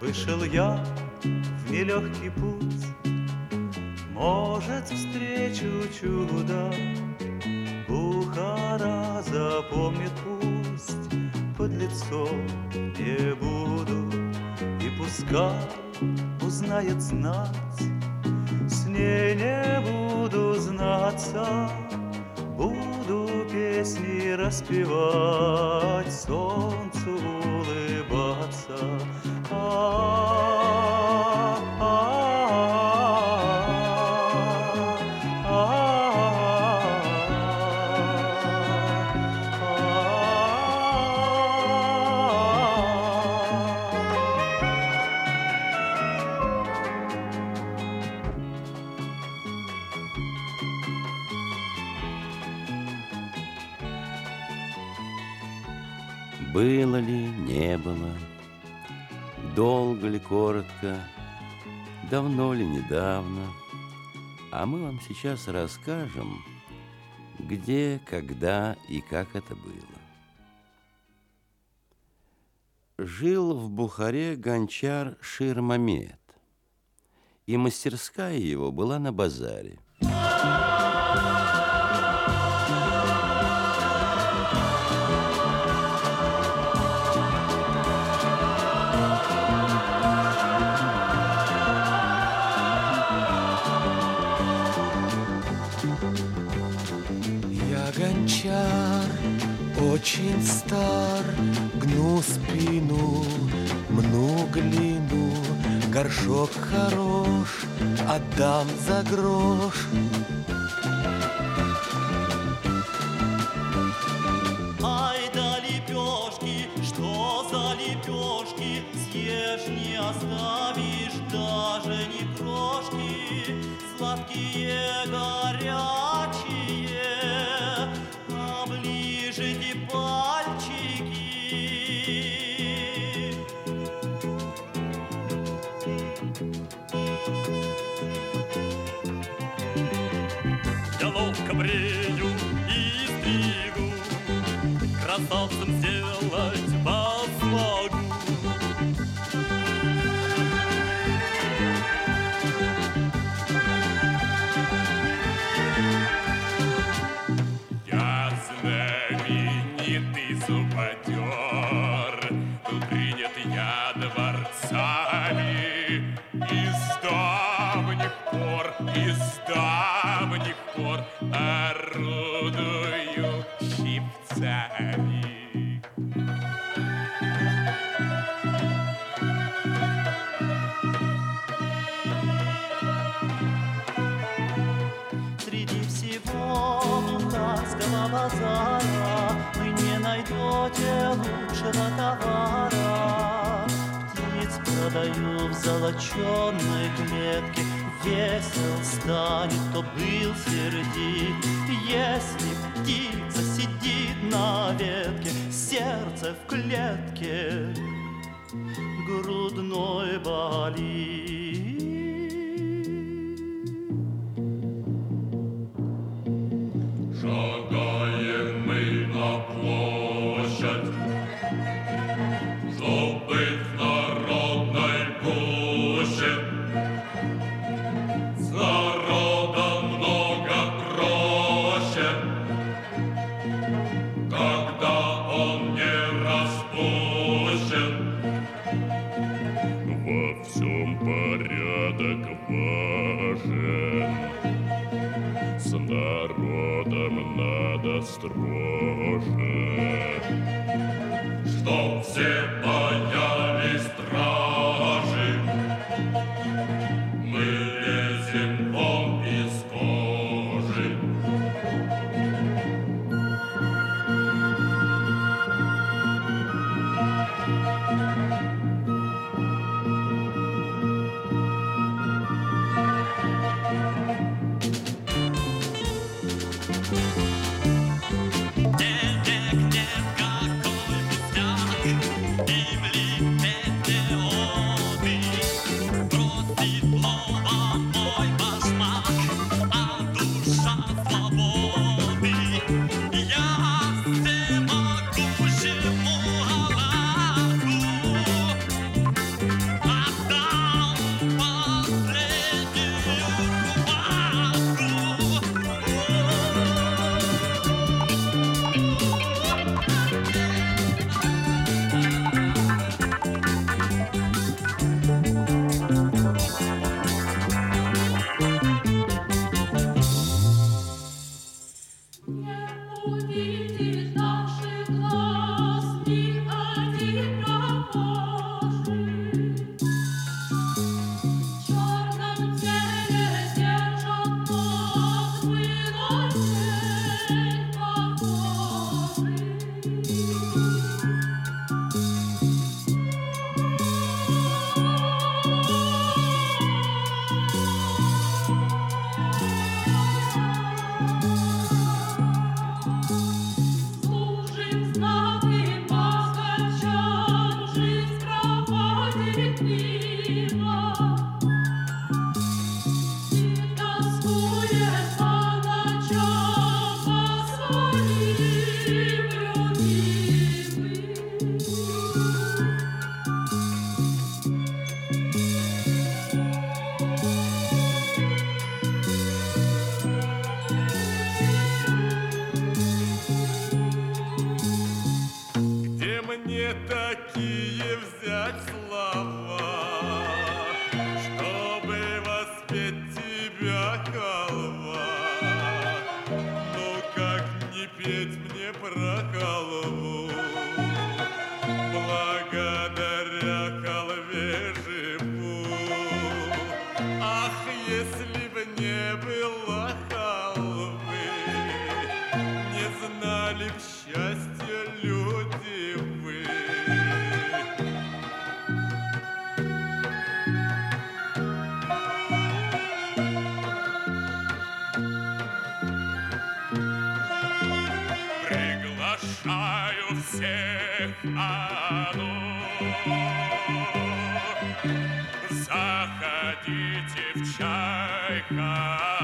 Вышел я в нелегкий путь, Может, встречу чудо. Бухара запомнит пусть, Под лицо не буду, И пускай узнает знать, С ней не буду знаться, Буду песни распевать, Солнцу улыбаться. Было ли, не было, долго ли, коротко, давно ли, недавно, а мы вам сейчас расскажем, где, когда и как это было. Жил в Бухаре гончар Ширмамед, и мастерская его была на базаре. Гончар, очень стар, гну спину, мну глину, горшок хорош, отдам за грош. Ай да лепешки, что за лепешки, съешь не оставишь даже ни крошки, сладкие горячие, красавцем сделать посмогу. Я знаменитый зубодер, Тут принят я дворцами Из давних пор, из давних базара Вы не найдете лучшего товара. Птиц продаю в золоченной клетке. Весел станет, кто был сердит. Если птица сидит на ветке Сердце в клетке. Грудной болит Во всем порядок важен. С народом надо строже, Не такие взять слова? решаю всех одну. Заходите в чайка.